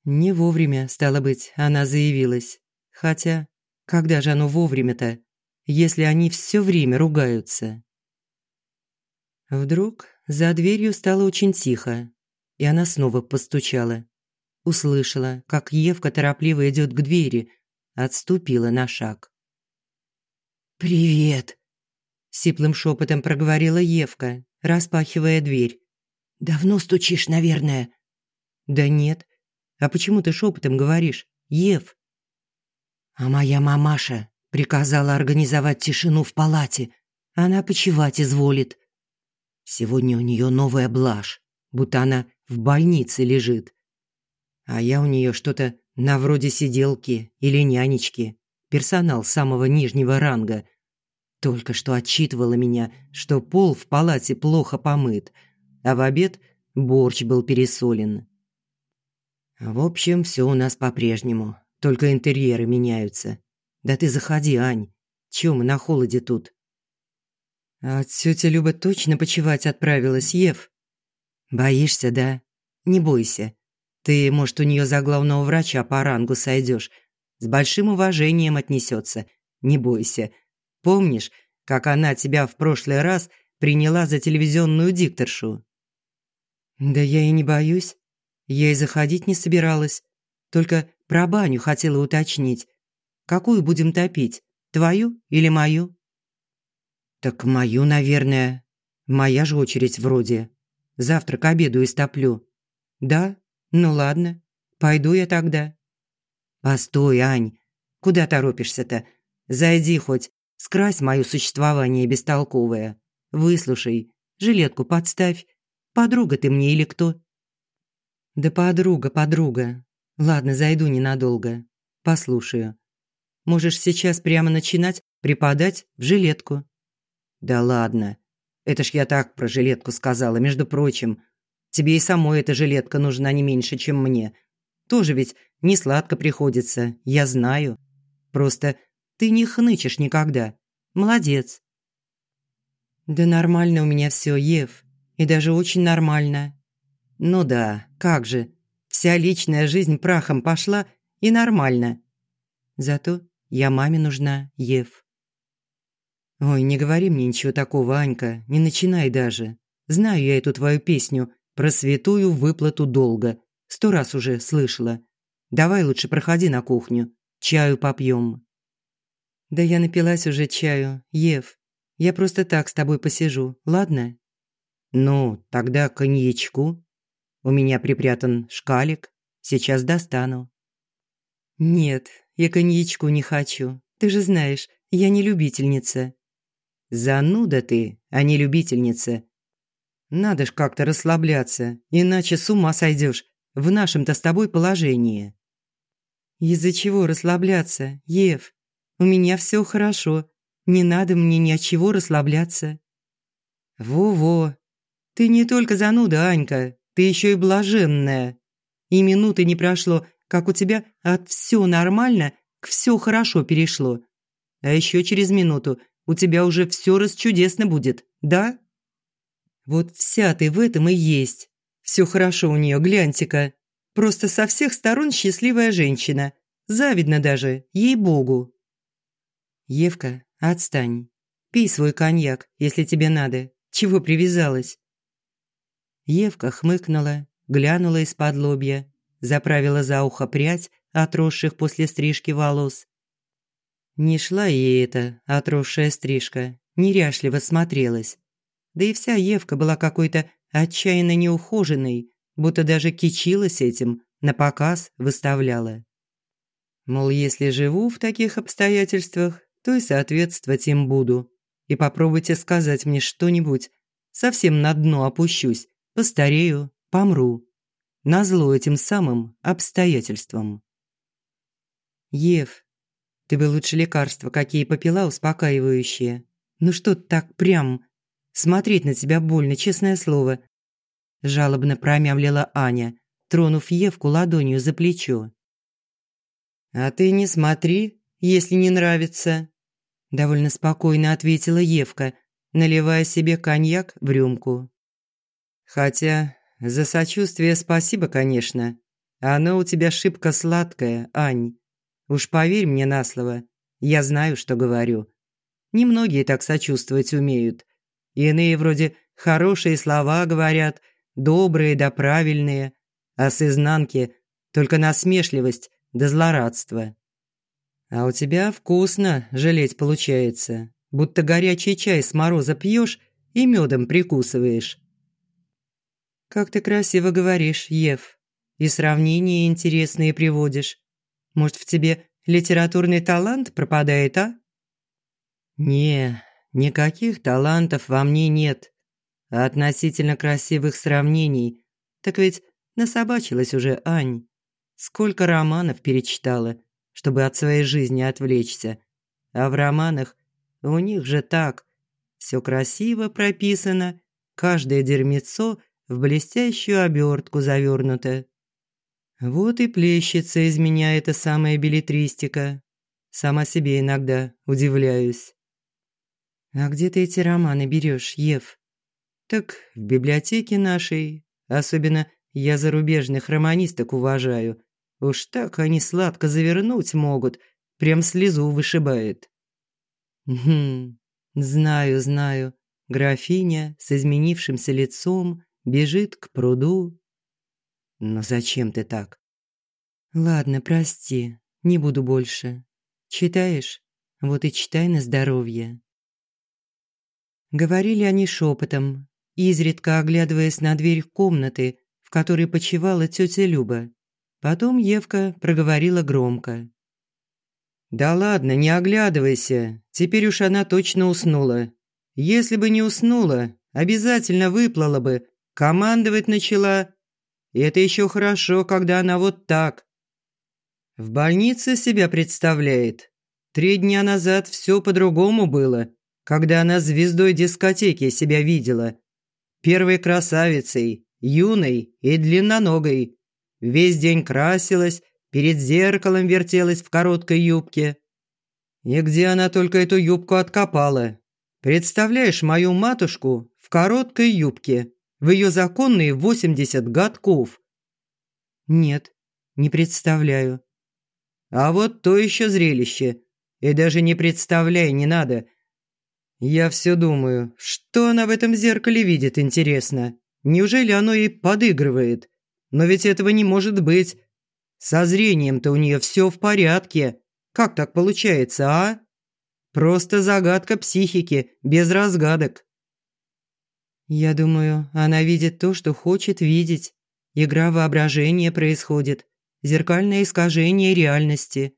Не вовремя, стало быть, она заявилась. Хотя, когда же оно вовремя-то? Если они все время ругаются. Вдруг за дверью стало очень тихо, и она снова постучала. Услышала, как Евка торопливо идет к двери, отступила на шаг. «Привет!» – сиплым шепотом проговорила Евка, распахивая дверь. «Давно стучишь, наверное?» «Да нет. А почему ты шепотом говоришь, Ев?» «А моя мамаша Приказала организовать тишину в палате. Она почевать изволит. Сегодня у нее новая блажь, будто она в больнице лежит. А я у нее что-то на вроде сиделки или нянечки. Персонал самого нижнего ранга. Только что отчитывала меня, что пол в палате плохо помыт, а в обед борщ был пересолен. В общем, все у нас по-прежнему, только интерьеры меняются. Да ты заходи, Ань. Чё мы на холоде тут? А тётя Люба точно почевать отправилась, Ев? Боишься, да? Не бойся. Ты, может, у неё за главного врача по рангу сойдёшь. С большим уважением отнесётся. Не бойся. Помнишь, как она тебя в прошлый раз приняла за телевизионную дикторшу? Да я и не боюсь. Я и заходить не собиралась. Только про баню хотела уточнить. Какую будем топить? Твою или мою? Так мою, наверное. Моя же очередь вроде. Завтра к обеду истоплю. Да? Ну ладно. Пойду я тогда. Постой, Ань. Куда торопишься-то? Зайди хоть, скрась моё существование бестолковое. Выслушай, жилетку подставь. Подруга ты мне или кто? Да подруга, подруга. Ладно, зайду ненадолго. Послушаю. Можешь сейчас прямо начинать преподать в жилетку. Да ладно. Это ж я так про жилетку сказала, между прочим. Тебе и самой эта жилетка нужна не меньше, чем мне. Тоже ведь не сладко приходится, я знаю. Просто ты не хнычешь никогда. Молодец. Да нормально у меня все, Ев. И даже очень нормально. Ну да, как же. Вся личная жизнь прахом пошла и нормально. Зато я маме нужна, Ев. Ой, не говори мне ничего такого, Анька, не начинай даже. Знаю я эту твою песню про святую выплату долга. Сто раз уже слышала. Давай лучше проходи на кухню, чаю попьем. Да я напилась уже чаю, Ев. Я просто так с тобой посижу, ладно? Ну, тогда коньячку. У меня припрятан шкалик. Сейчас достану. Нет, я коньячку не хочу. Ты же знаешь, я не любительница. Зануда ты, а не любительница. Надо ж как-то расслабляться, иначе с ума сойдешь в нашем-то с тобой положении. Из-за чего расслабляться, Ев? У меня все хорошо. Не надо мне ни от чего расслабляться. Во-во. Ты не только зануда, Анька, ты еще и блаженная. И минуты не прошло, как у тебя от все нормально к все хорошо перешло. А еще через минуту у тебя уже все расчудесно будет, да? Вот вся ты в этом и есть. Все хорошо у нее, гляньте-ка. Просто со всех сторон счастливая женщина. Завидно даже, ей-богу. Евка, отстань. Пей свой коньяк, если тебе надо. Чего привязалась? Евка хмыкнула, глянула из-под лобья, заправила за ухо прядь отросших после стрижки волос. Не шла ей эта отросшая стрижка, неряшливо смотрелась. Да и вся Евка была какой-то отчаянно неухоженной, будто даже кичилась этим, на показ выставляла. Мол, если живу в таких обстоятельствах, то и соответствовать им буду. И попробуйте сказать мне что-нибудь. Совсем на дно опущусь, постарею, помру. Назло этим самым обстоятельствам. Ев, ты бы лучше лекарства какие попила успокаивающие. Ну что так прям? Смотреть на тебя больно, честное слово. Жалобно промямлила Аня, тронув Евку ладонью за плечо. «А ты не смотри, если не нравится», – довольно спокойно ответила Евка, наливая себе коньяк в рюмку. «Хотя за сочувствие спасибо, конечно. Оно у тебя шибко сладкое, Ань. Уж поверь мне на слово, я знаю, что говорю. Немногие так сочувствовать умеют. Иные вроде хорошие слова говорят, добрые да правильные, а с изнанки только насмешливость да злорадство. А у тебя вкусно жалеть получается, будто горячий чай с мороза пьешь и медом прикусываешь. Как ты красиво говоришь, Ев, и сравнения интересные приводишь. Может, в тебе литературный талант пропадает, а? Не, никаких талантов во мне нет. А относительно красивых сравнений, так ведь насобачилась уже Ань. Сколько романов перечитала, чтобы от своей жизни отвлечься. А в романах у них же так. Все красиво прописано, каждое дерьмецо в блестящую обертку завернуто. Вот и плещется из меня эта самая билетристика. Сама себе иногда удивляюсь. А где ты эти романы берешь, Ев? Так в библиотеке нашей. Особенно я зарубежных романисток уважаю. Уж так они сладко завернуть могут, прям слезу вышибает. Хм, знаю, знаю. Графиня с изменившимся лицом бежит к пруду. Но зачем ты так? Ладно, прости, не буду больше. Читаешь? Вот и читай на здоровье. Говорили они шепотом, изредка оглядываясь на дверь комнаты, в которой почивала тетя Люба. Потом Евка проговорила громко. «Да ладно, не оглядывайся. Теперь уж она точно уснула. Если бы не уснула, обязательно выплыла бы, командовать начала. И это еще хорошо, когда она вот так. В больнице себя представляет. Три дня назад все по-другому было, когда она звездой дискотеки себя видела. Первой красавицей, юной и длинноногой. Весь день красилась, перед зеркалом вертелась в короткой юбке. И где она только эту юбку откопала? Представляешь мою матушку в короткой юбке, в ее законные 80 годков? Нет, не представляю. А вот то еще зрелище. И даже не представляй, не надо. Я все думаю, что она в этом зеркале видит, интересно. Неужели оно ей подыгрывает? Но ведь этого не может быть. Со зрением-то у нее все в порядке. Как так получается, а? Просто загадка психики, без разгадок. Я думаю, она видит то, что хочет видеть. Игра воображения происходит. Зеркальное искажение реальности.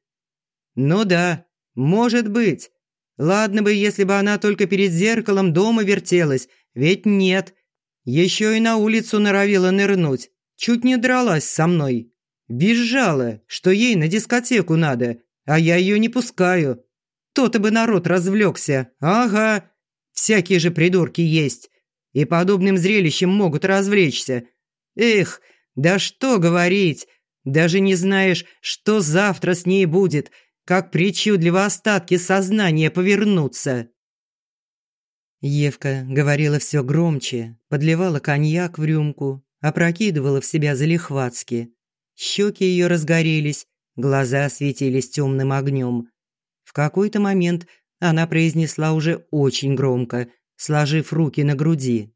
Ну да, может быть. Ладно бы, если бы она только перед зеркалом дома вертелась, ведь нет. Еще и на улицу норовила нырнуть. Чуть не дралась со мной. Визжала, что ей на дискотеку надо, а я ее не пускаю. То-то бы народ развлекся. Ага, всякие же придурки есть. И подобным зрелищем могут развлечься. Эх, да что говорить. Даже не знаешь, что завтра с ней будет, как причудливо остатки сознания повернутся. Евка говорила все громче, подливала коньяк в рюмку, опрокидывала в себя залихватски. Щеки ее разгорелись, глаза светились темным огнем. В какой-то момент она произнесла уже очень громко, сложив руки на груди.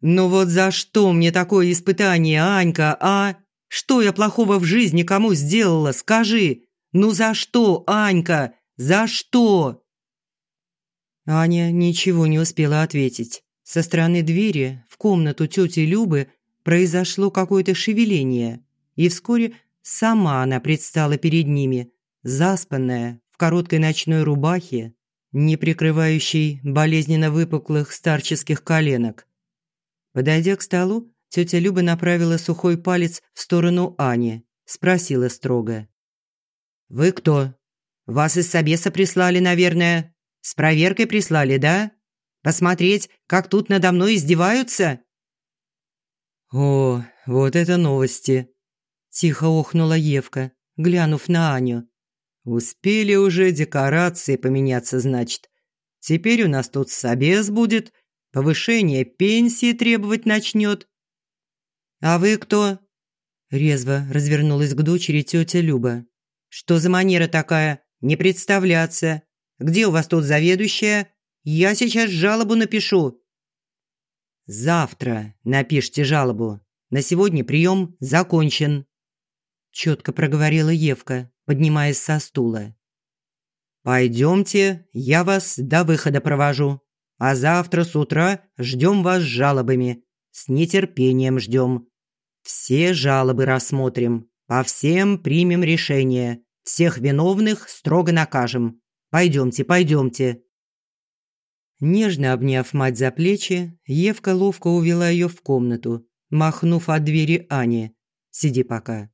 «Ну вот за что мне такое испытание, Анька, а? Что я плохого в жизни кому сделала, скажи? Ну за что, Анька, за что?» Аня ничего не успела ответить. Со стороны двери в комнату тети Любы произошло какое-то шевеление, и вскоре сама она предстала перед ними, заспанная, в короткой ночной рубахе, не прикрывающей болезненно выпуклых старческих коленок. Подойдя к столу, тетя Люба направила сухой палец в сторону Ани, спросила строго. «Вы кто? Вас из Собеса прислали, наверное? С проверкой прислали, да? Посмотреть, как тут надо мной издеваются?» «О, вот это новости!» – тихо охнула Евка, глянув на Аню. Успели уже декорации поменяться, значит. Теперь у нас тут собес будет, повышение пенсии требовать начнет. А вы кто? Резво развернулась к дочери тетя Люба. Что за манера такая? Не представляться. Где у вас тут заведующая? Я сейчас жалобу напишу. Завтра напишите жалобу. На сегодня прием закончен. Четко проговорила Евка поднимаясь со стула. «Пойдемте, я вас до выхода провожу. А завтра с утра ждем вас с жалобами. С нетерпением ждем. Все жалобы рассмотрим, по всем примем решение. Всех виновных строго накажем. Пойдемте, пойдемте». Нежно обняв мать за плечи, Евка ловко увела ее в комнату, махнув от двери Ане. «Сиди пока».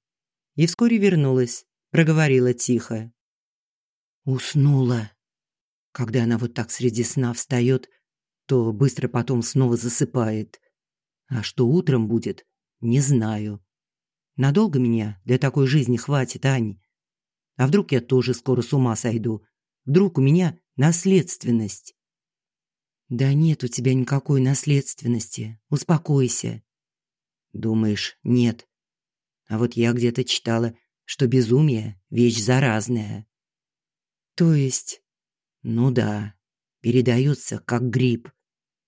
И вскоре вернулась, проговорила тихо. Уснула. Когда она вот так среди сна встает, то быстро потом снова засыпает. А что утром будет, не знаю. Надолго меня для такой жизни хватит, Ань? А вдруг я тоже скоро с ума сойду? Вдруг у меня наследственность? Да нет у тебя никакой наследственности. Успокойся. Думаешь, нет? А вот я где-то читала, что безумие – вещь заразная. То есть? Ну да, передается как грипп.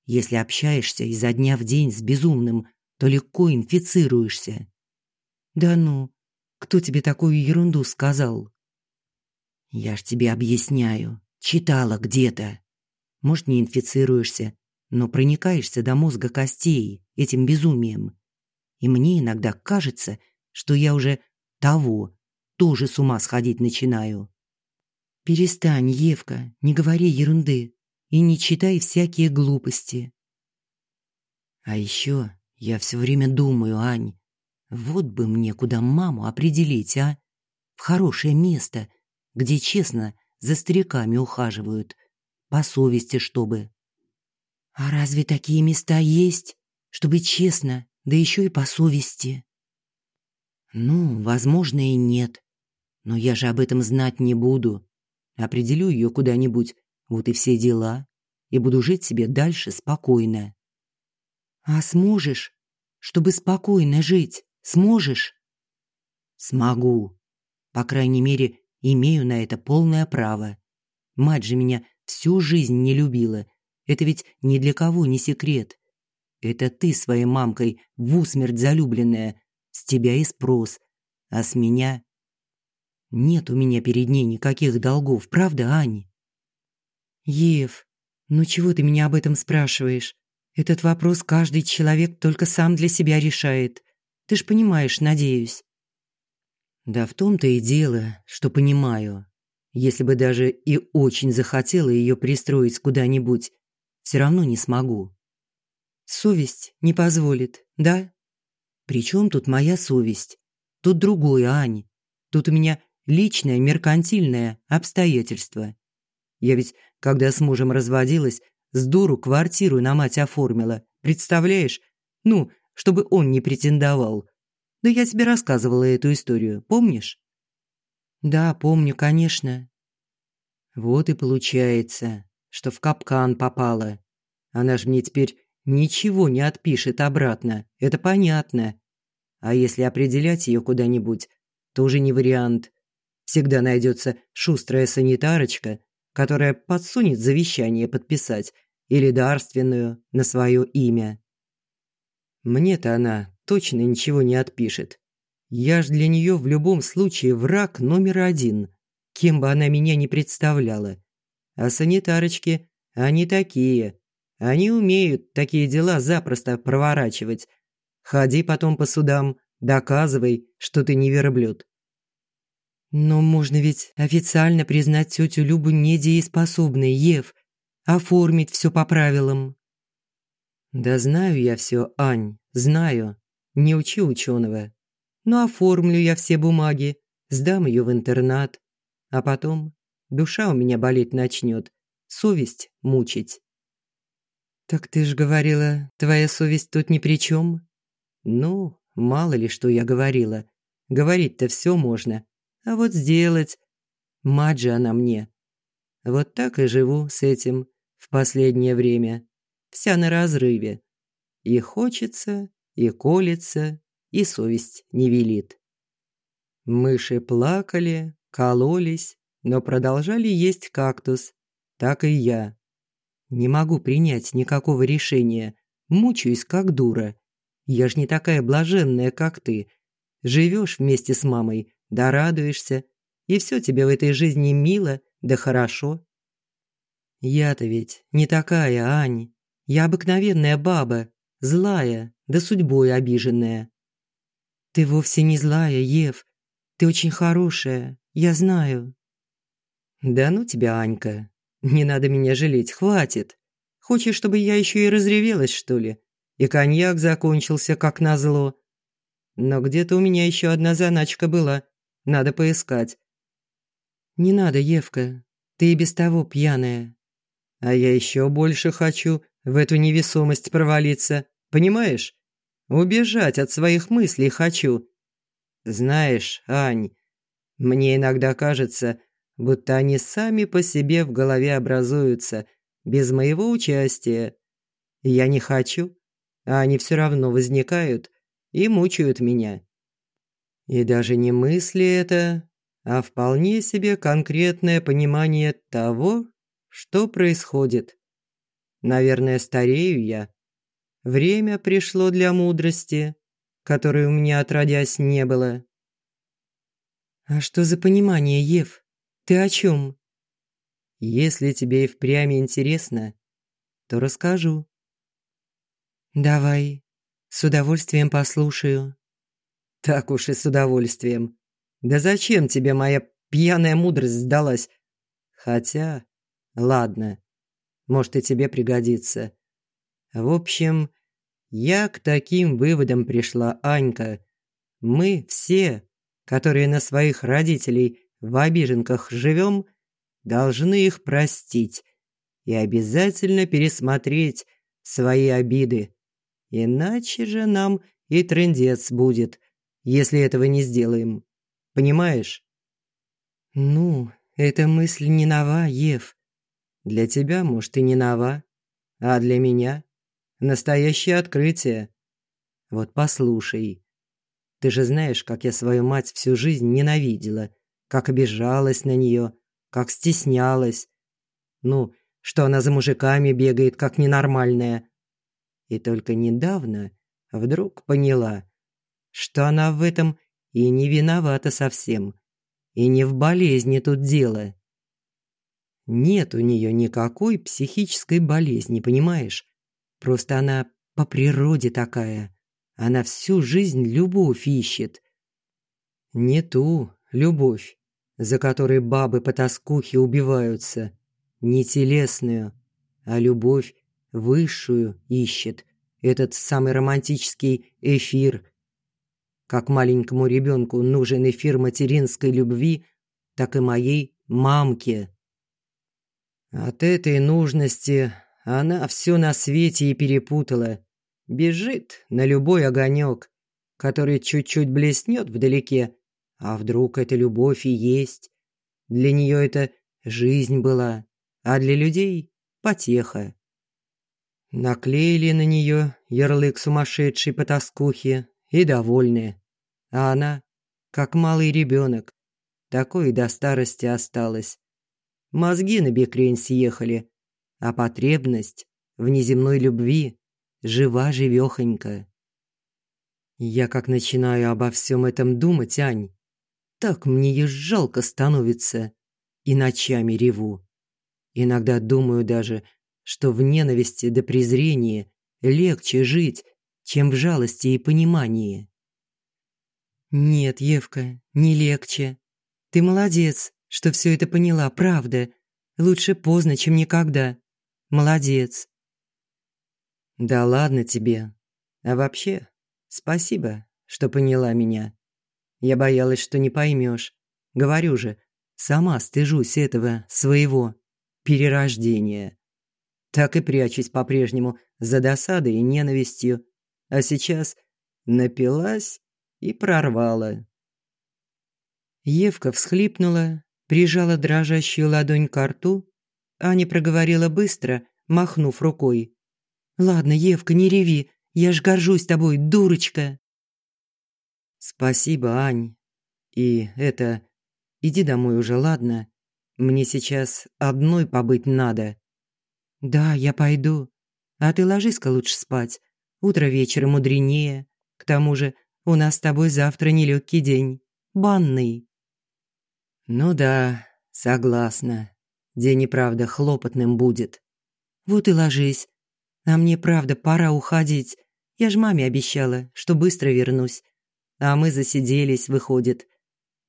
Если общаешься изо дня в день с безумным, то легко инфицируешься. Да ну, кто тебе такую ерунду сказал? Я ж тебе объясняю, читала где-то. Может, не инфицируешься, но проникаешься до мозга костей этим безумием. И мне иногда кажется, что я уже того, тоже с ума сходить начинаю. Перестань, Евка, не говори ерунды и не читай всякие глупости. А еще я все время думаю, Ань, вот бы мне куда маму определить, а? В хорошее место, где честно за стариками ухаживают, по совести чтобы. А разве такие места есть, чтобы честно, да еще и по совести? Ну, возможно и нет. Но я же об этом знать не буду. Определю ее куда-нибудь вот и все дела. И буду жить себе дальше спокойно. А сможешь? Чтобы спокойно жить, сможешь? Смогу. По крайней мере, имею на это полное право. Мать же меня всю жизнь не любила. Это ведь ни для кого не секрет. Это ты своей мамкой в усмерть залюбленная. С тебя и спрос. А с меня... Нет у меня перед ней никаких долгов, правда, Ань? Ев, ну чего ты меня об этом спрашиваешь? Этот вопрос каждый человек только сам для себя решает. Ты ж понимаешь, надеюсь. Да в том-то и дело, что понимаю. Если бы даже и очень захотела ее пристроить куда-нибудь, все равно не смогу. Совесть не позволит, да? Причем тут моя совесть? Тут другое, Ань. Тут у меня личное меркантильное обстоятельство. Я ведь, когда с мужем разводилась, с дуру квартиру на мать оформила. Представляешь? Ну, чтобы он не претендовал. Да я тебе рассказывала эту историю, помнишь? Да, помню, конечно. Вот и получается, что в капкан попала. Она ж мне теперь ничего не отпишет обратно. Это понятно. А если определять ее куда-нибудь, тоже не вариант. Всегда найдется шустрая санитарочка, которая подсунет завещание подписать или дарственную на свое имя. Мне-то она точно ничего не отпишет. Я ж для нее в любом случае враг номер один, кем бы она меня ни представляла. А санитарочки, они такие. Они умеют такие дела запросто проворачивать. Ходи потом по судам, доказывай, что ты не верблюд. Но можно ведь официально признать тетю Любу недееспособной, Ев, оформить все по правилам. Да знаю я все, Ань, знаю. Не учи ученого. Но оформлю я все бумаги, сдам ее в интернат. А потом душа у меня болеть начнет, совесть мучить. Так ты ж говорила, твоя совесть тут ни при чем? Ну, мало ли что я говорила. Говорить-то все можно. А вот сделать... Мать же она мне. Вот так и живу с этим в последнее время. Вся на разрыве. И хочется, и колется, и совесть не велит. Мыши плакали, кололись, но продолжали есть кактус. Так и я. Не могу принять никакого решения. Мучаюсь, как дура. Я ж не такая блаженная, как ты. Живешь вместе с мамой, да радуешься, и все тебе в этой жизни мило, да хорошо. Я-то ведь не такая, Ань. Я обыкновенная баба, злая, да судьбой обиженная. Ты вовсе не злая, Ев. Ты очень хорошая, я знаю. Да ну тебя, Анька. Не надо меня жалеть, хватит. Хочешь, чтобы я еще и разревелась, что ли? И коньяк закончился, как назло. Но где-то у меня еще одна заначка была. Надо поискать. Не надо, Евка. Ты и без того пьяная. А я еще больше хочу в эту невесомость провалиться. Понимаешь? Убежать от своих мыслей хочу. Знаешь, Ань, мне иногда кажется, будто они сами по себе в голове образуются, без моего участия. Я не хочу, а они все равно возникают и мучают меня. И даже не мысли это, а вполне себе конкретное понимание того, что происходит. Наверное, старею я. Время пришло для мудрости, которой у меня отродясь не было. А что за понимание, Ев? Ты о чем? Если тебе и впрямь интересно, то расскажу. Давай, с удовольствием послушаю. Так уж и с удовольствием. Да зачем тебе моя пьяная мудрость сдалась? Хотя, ладно, может и тебе пригодится. В общем, я к таким выводам пришла, Анька. Мы все, которые на своих родителей в обиженках живем, должны их простить и обязательно пересмотреть свои обиды. Иначе же нам и трындец будет, если этого не сделаем. Понимаешь? Ну, эта мысль не нова, Ев. Для тебя, может, и не нова, а для меня настоящее открытие. Вот послушай. Ты же знаешь, как я свою мать всю жизнь ненавидела, как обижалась на нее, как стеснялась. Ну, что она за мужиками бегает, как ненормальная. И только недавно вдруг поняла, что она в этом и не виновата совсем. И не в болезни тут дело. Нет у нее никакой психической болезни, понимаешь? Просто она по природе такая. Она всю жизнь любовь ищет. Не ту любовь, за которой бабы по тоскухе убиваются, не телесную, а любовь высшую ищет, этот самый романтический эфир, как маленькому ребенку нужен эфир материнской любви, так и моей мамке. От этой нужности она все на свете и перепутала. Бежит на любой огонек, который чуть-чуть блеснет вдалеке, а вдруг это любовь и есть. Для нее это жизнь была, а для людей – потеха. Наклеили на нее ярлык сумасшедшей потаскухи и довольные а она, как малый ребенок, такой до старости осталась. Мозги на бекрень съехали, а потребность в неземной любви жива-живёхонька. Я как начинаю обо всем этом думать, Ань, так мне и жалко становится, и ночами реву. Иногда думаю даже, что в ненависти до презрения легче жить, чем в жалости и понимании. «Нет, Евка, не легче. Ты молодец, что все это поняла, правда. Лучше поздно, чем никогда. Молодец». «Да ладно тебе. А вообще, спасибо, что поняла меня. Я боялась, что не поймешь. Говорю же, сама стыжусь этого своего перерождения. Так и прячусь по-прежнему за досадой и ненавистью. А сейчас напилась и прорвало. Евка всхлипнула, прижала дрожащую ладонь к рту. Аня проговорила быстро, махнув рукой. «Ладно, Евка, не реви, я ж горжусь тобой, дурочка!» «Спасибо, Ань. И это... Иди домой уже, ладно? Мне сейчас одной побыть надо». «Да, я пойду. А ты ложись-ка лучше спать. Утро вечера мудренее. К тому же у нас с тобой завтра нелегкий день. Банный». «Ну да, согласна. День и правда хлопотным будет». «Вот и ложись. А мне правда пора уходить. Я ж маме обещала, что быстро вернусь. А мы засиделись, выходит.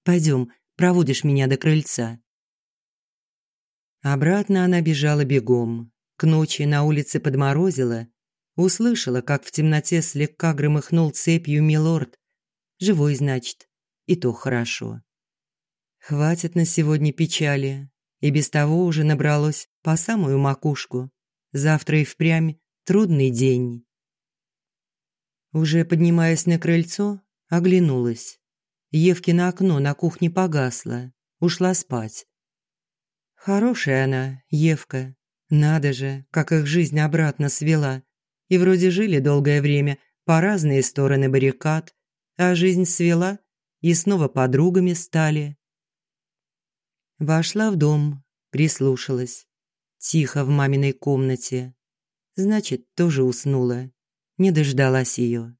Пойдем, проводишь меня до крыльца». Обратно она бежала бегом. К ночи на улице подморозило, Услышала, как в темноте слегка громыхнул цепью милорд. Живой, значит, и то хорошо. Хватит на сегодня печали, и без того уже набралось по самую макушку. Завтра и впрямь трудный день. Уже поднимаясь на крыльцо, оглянулась. Евкино окно на кухне погасло, ушла спать. Хорошая она, Евка. Надо же, как их жизнь обратно свела и вроде жили долгое время по разные стороны баррикад, а жизнь свела, и снова подругами стали. Вошла в дом, прислушалась. Тихо в маминой комнате. Значит, тоже уснула. Не дождалась ее.